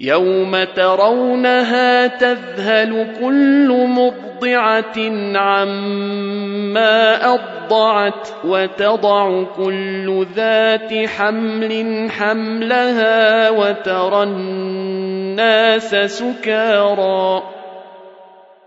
يوم ترونها تذهل كل مرضعه عما ارضعت وتضع كل ذات حمل حملها وترى الناس سكارى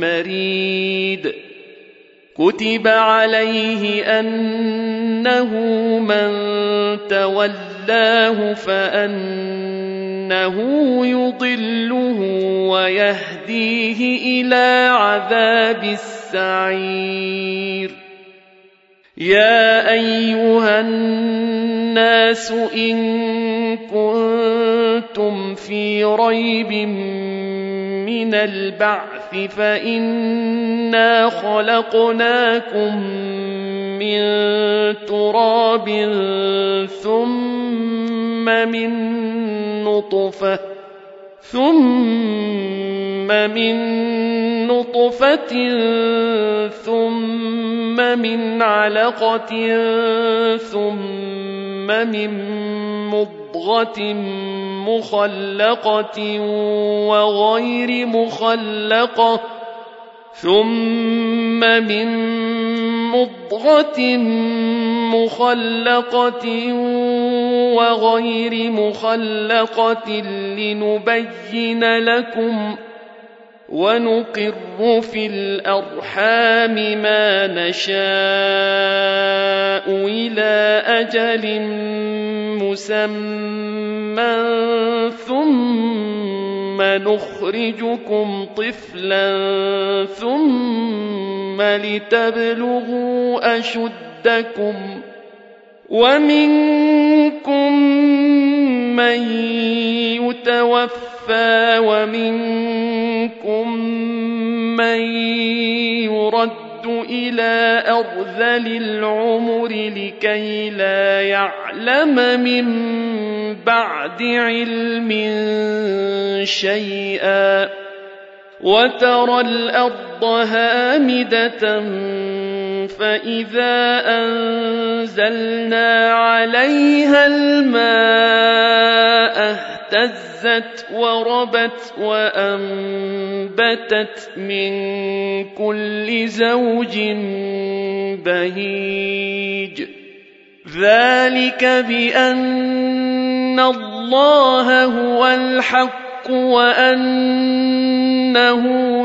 مريد. كتب عليه أنه من تولاه فأنه يضله ويهديه إلى عذاب السعير. يا أيها الناس إن كنتم في ريب من البعث فإنا خلقناكم من تراب ثم من نطفة ثم من نطفة ثم من علقة ثم من مضغة مخلقة وغير مخلقة ثم من مضغة مخلقة وغير مخلقة لنبين لكم ونقر في الأرحام ما نشاء إلى أجل مسمى ثم نخرجكم طفلا ثم لتبلغوا أشدكم ومنكم من يتوفى ومنكم من يرد إلى أرذل العمر لكي لا يعلم من بعد علم شيئا وترى الأرض هامدة فإذا أنزلنا عليها الماء اهتزت وربت وأنبتت من كل زوج بهيج. ذلك بأن الله هو الحق وأنه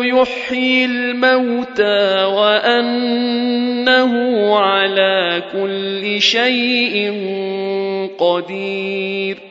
يحيي الموتى وأنه على كل شيء قدير.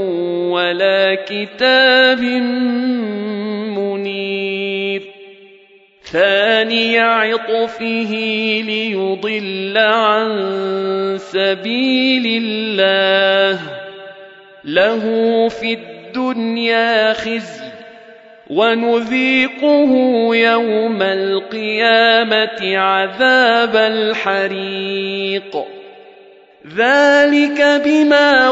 ولا كتاب منير. ثاني عطفه ليضل عن سبيل الله. له في الدنيا خزي ونذيقه يوم القيامة عذاب الحريق. ذلك بما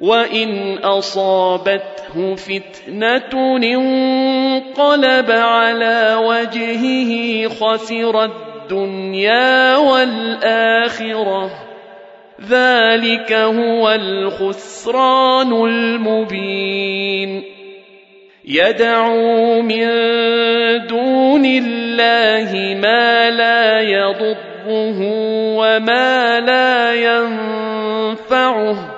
وإن أصابته فتنة انقلب على وجهه خسر الدنيا والآخرة ذلك هو الخسران المبين يدعو من دون الله ما لا يضره وما لا ينفعه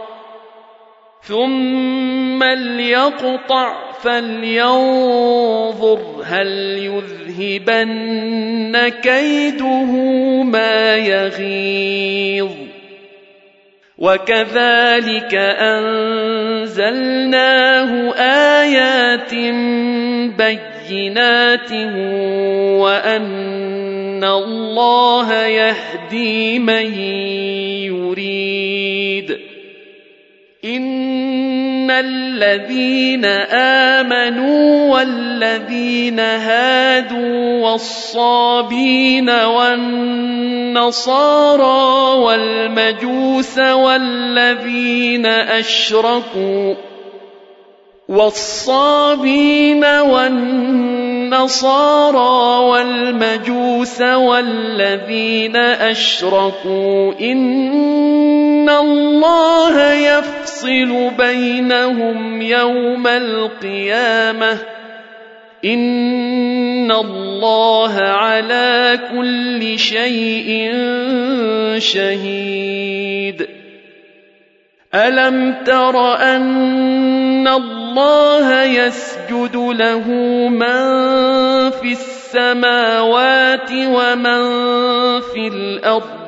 ثم ليقطع فلينظر هل يذهبن كيده ما يغيظ وكذلك انزلناه ايات بينات وان الله يهدي من يريد ان الذين امنوا والذين هادوا والصابين والنصارى والمجوس والذين اشركوا والصابين والنصارى والمجوس والذين اشركوا ان الله يفصل بينهم يوم القيامه ان الله على كل شيء شهيد الم تر ان الله يسجد له من في السماوات ومن في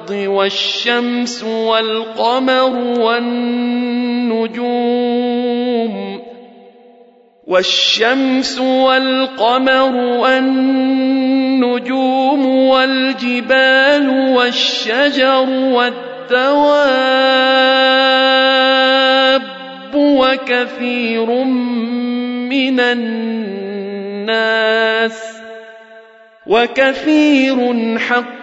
الأرض والشمس والقمر والنجوم والشمس والقمر والنجوم والجبال والشجر والدين الدواب وكثير من الناس وكثير حق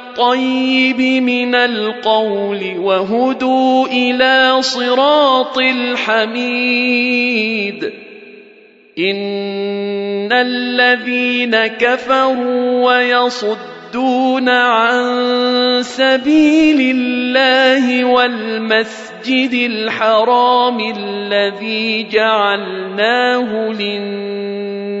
الطيب من القول وهدوا إلى صراط الحميد. إن الذين كفروا ويصدون عن سبيل الله والمسجد الحرام الذي جعلناه للناس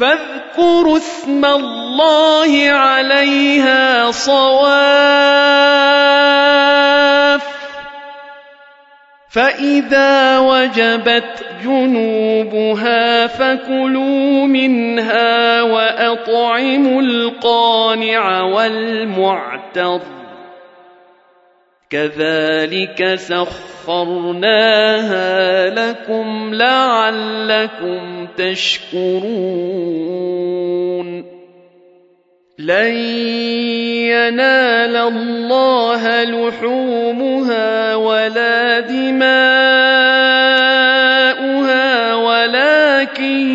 فاذكروا اسم الله عليها صواف. فإذا وجبت جنوبها فكلوا منها وأطعموا القانع والمعتر. كذلك سخرناها لكم لعلكم تشكرون لن ينال الله لحومها ولا دماؤها ولكن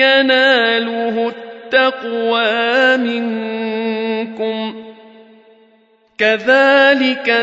يناله التقوى منكم كذلك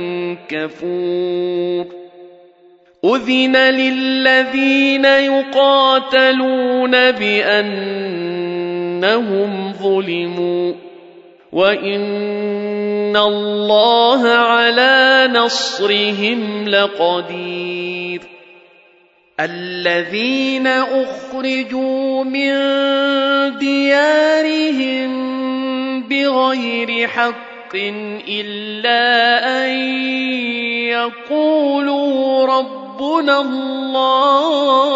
كفور أذن للذين يقاتلون بان انهم ظلموا. وإن الله على نصرهم لقدير. الذين أخرجوا من ديارهم بغير حق الا ان يقولوا ربنا الله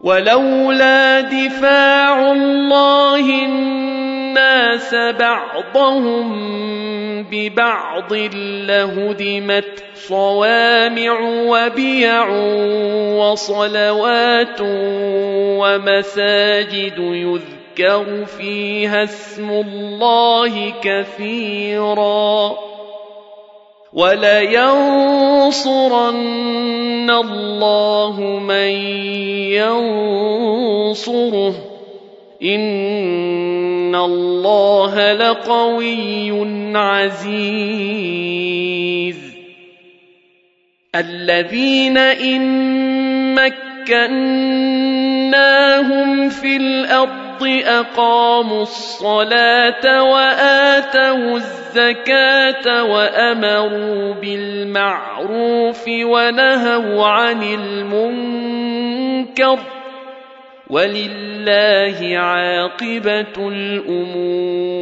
ولولا دفاع الله الناس بعضهم ببعض لهدمت صوامع وبيع وصلوات ومساجد يذكر فيها اسم الله كثيرا ولينصرن الله من ينصره. إن الله لقوي عزيز. الذين إن مكناهم في الأرض أقاموا الصلاة وآتوا الزكاة وأمروا بالمعروف ونهوا عن المنكر ولله عاقبة الأمور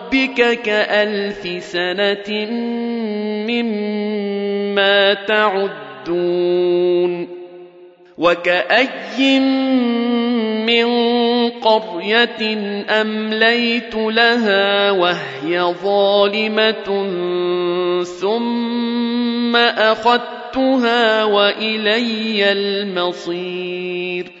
كألف سنة مما تعدون وكأي من قرية أمليت لها وهي ظالمة ثم أخذتها وإلي المصير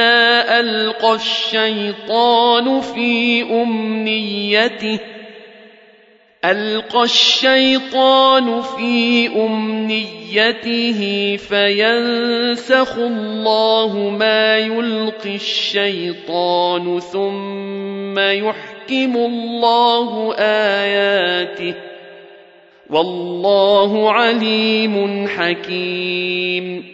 ألقى الشيطان في أمنيته ألقى الشيطان في أمنيته فينسخ الله ما يلقي الشيطان ثم يحكم الله آياته والله عليم حكيم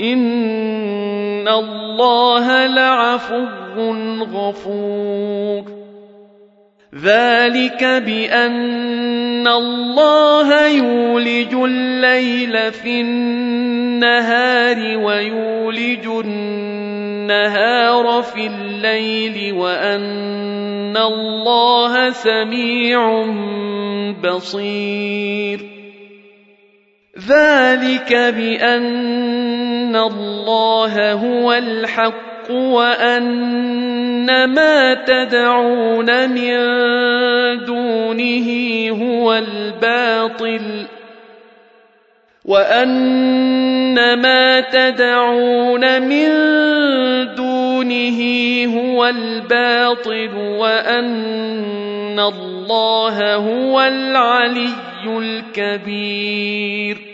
ان الله لعفو غفور. ذلك بان الله يولج الليل في النهار ويولج النهار في الليل وان الله سميع بصير. ذلك بأن الله هو الحق الحق وأن ما تدعون من دونه هو الباطل وأن ما تدعون من دونه هو الباطل وأن الله هو العلي الكبير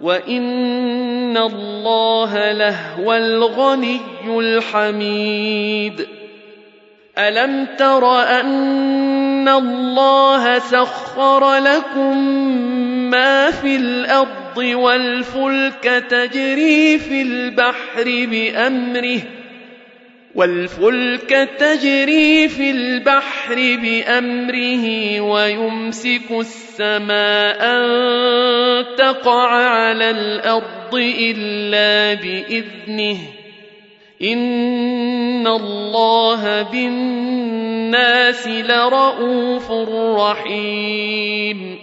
وان الله لهو الغني الحميد الم تر ان الله سخر لكم ما في الأرض والفلك تجري في البحر بامره والفلك تجري في البحر بأمره ويمسك السماء تقع على الأرض إلا بإذنه. إن الله بالناس لرءوف رحيم.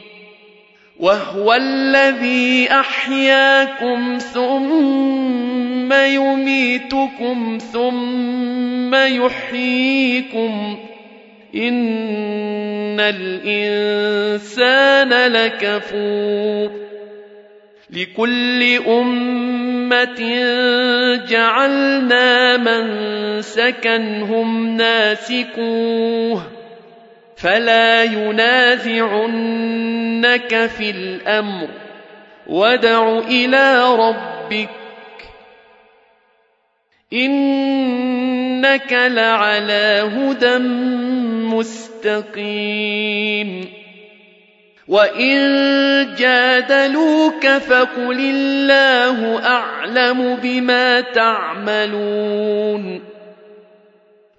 وهو الذي أحياكم ثم يميتكم ثم يحييكم. إن الإنسان لكفور. لكل أمة جعلنا منسكا هم ناسكوه. فلا ينازعنك في الأمر وادع إلى ربك. إنك لعلى هدى مستقيم. وإن جادلوك فقل الله أعلم بما تعملون.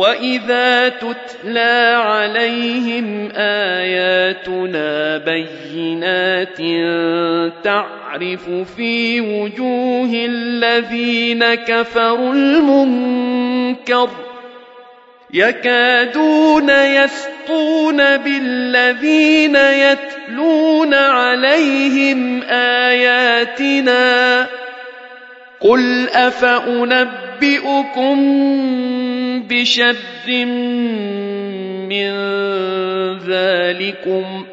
واذا تتلى عليهم اياتنا بينات تعرف في وجوه الذين كفروا المنكر يكادون يسطون بالذين يتلون عليهم اياتنا قل افانبئكم بشر من ذلكم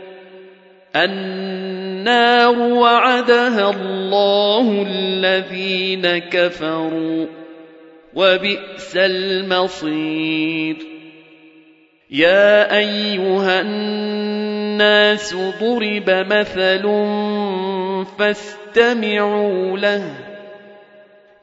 النار وعدها الله الذين كفروا وبئس المصير. يا أيها الناس ضرب مثل فاستمعوا له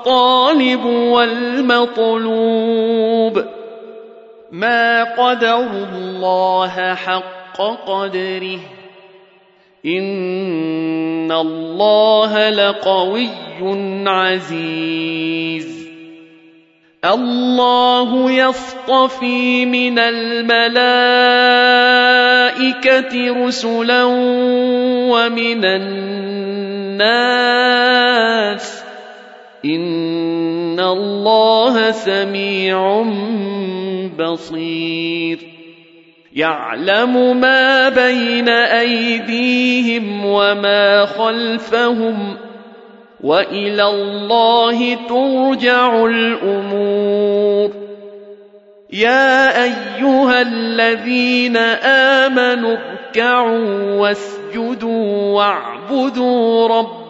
الطالب والمطلوب. ما قدروا الله حق قدره. إن الله لقوي عزيز. الله يصطفي من الملائكة رسلا ومن الناس. ان الله سميع بصير يعلم ما بين ايديهم وما خلفهم والى الله ترجع الأمور يا ايها الذين امنوا اركعوا واسجدوا واعبدوا ربكم